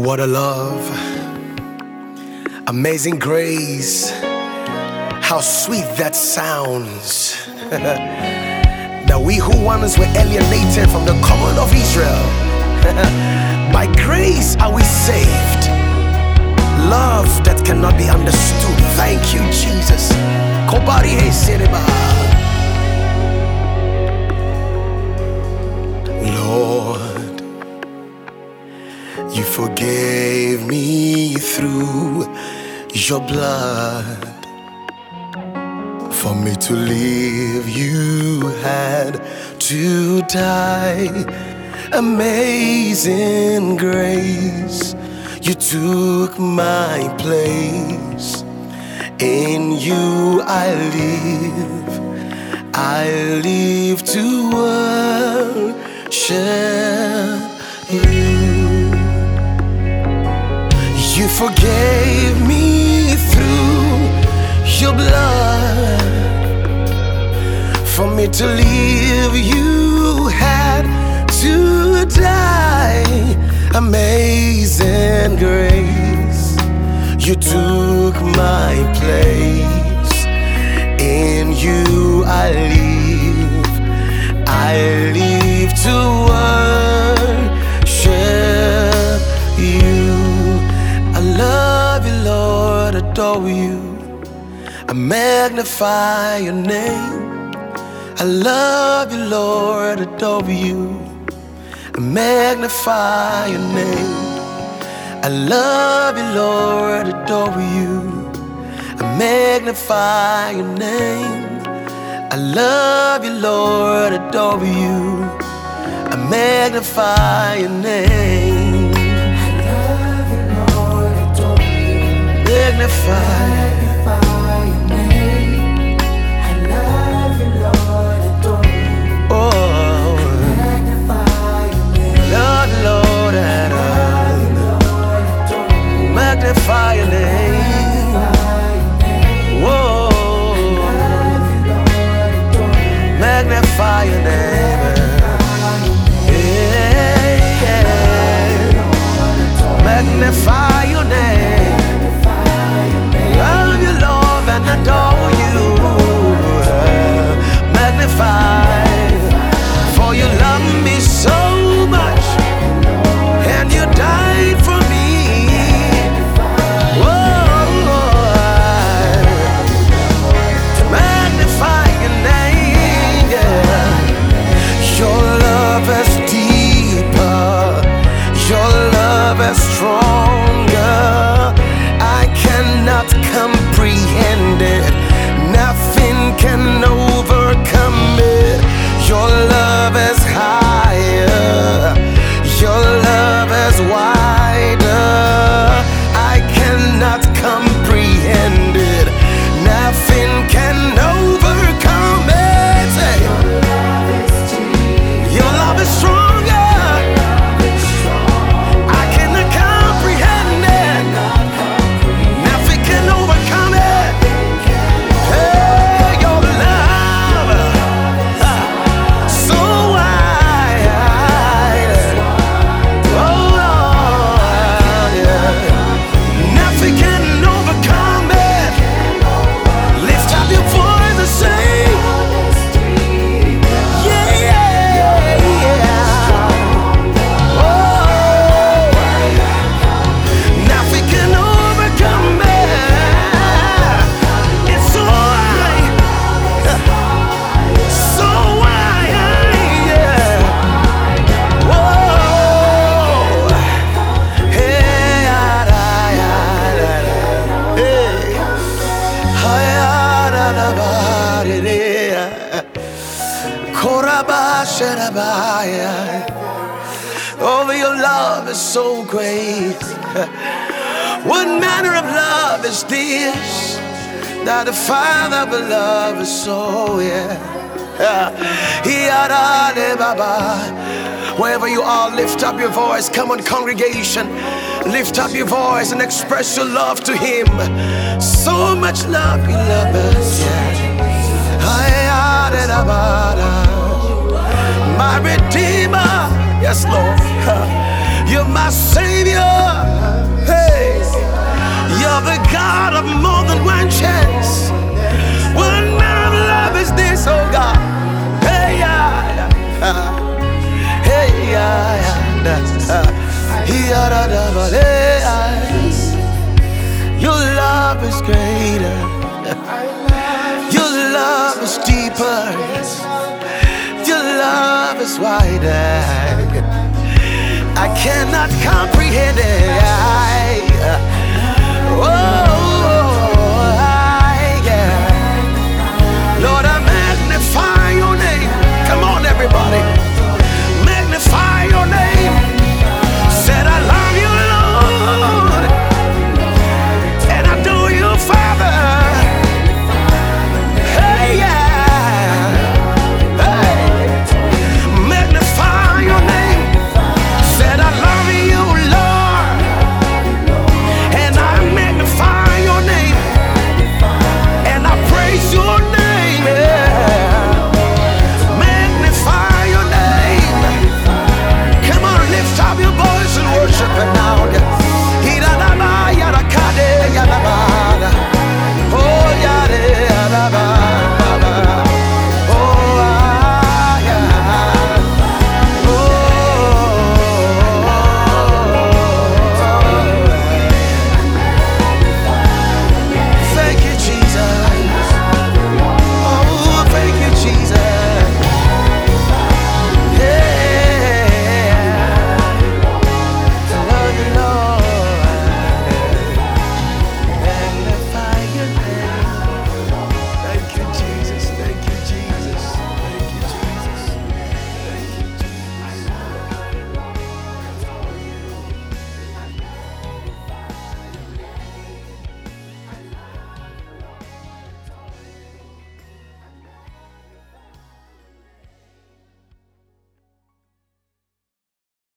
What a love, amazing grace, how sweet that sounds. that we who once were alienated from the common of Israel, by grace are we saved. Love that cannot be understood. Thank you, Jesus. Your blood. For me to live, you had to die. Amazing grace, you took my place. In you I live, I live to worship you. You forgave to live, you had to die. Amazing grace, you took my place. In you I live, I live to worship you. I love you, Lord, adore you. I magnify your name. I love you, Lord, adore you. I magnify your name. I love you, Lord, adore you. I magnify your name. I love you, Lord, adore you. I magnify your name. Magnify. Korabasharabaya. Oh, your love is so great. What manner of love is this? That the Father will love us so, yeah. Wherever you are, lift up your voice. Come on, congregation. Lift up your voice and express your love to Him. So much love, us, yeah my Redeemer. Yes, Lord. You're my Savior. Hey, you're the God of more than one chance. What manner of love is this, oh God? Wider. I cannot comprehend it. I, uh, oh.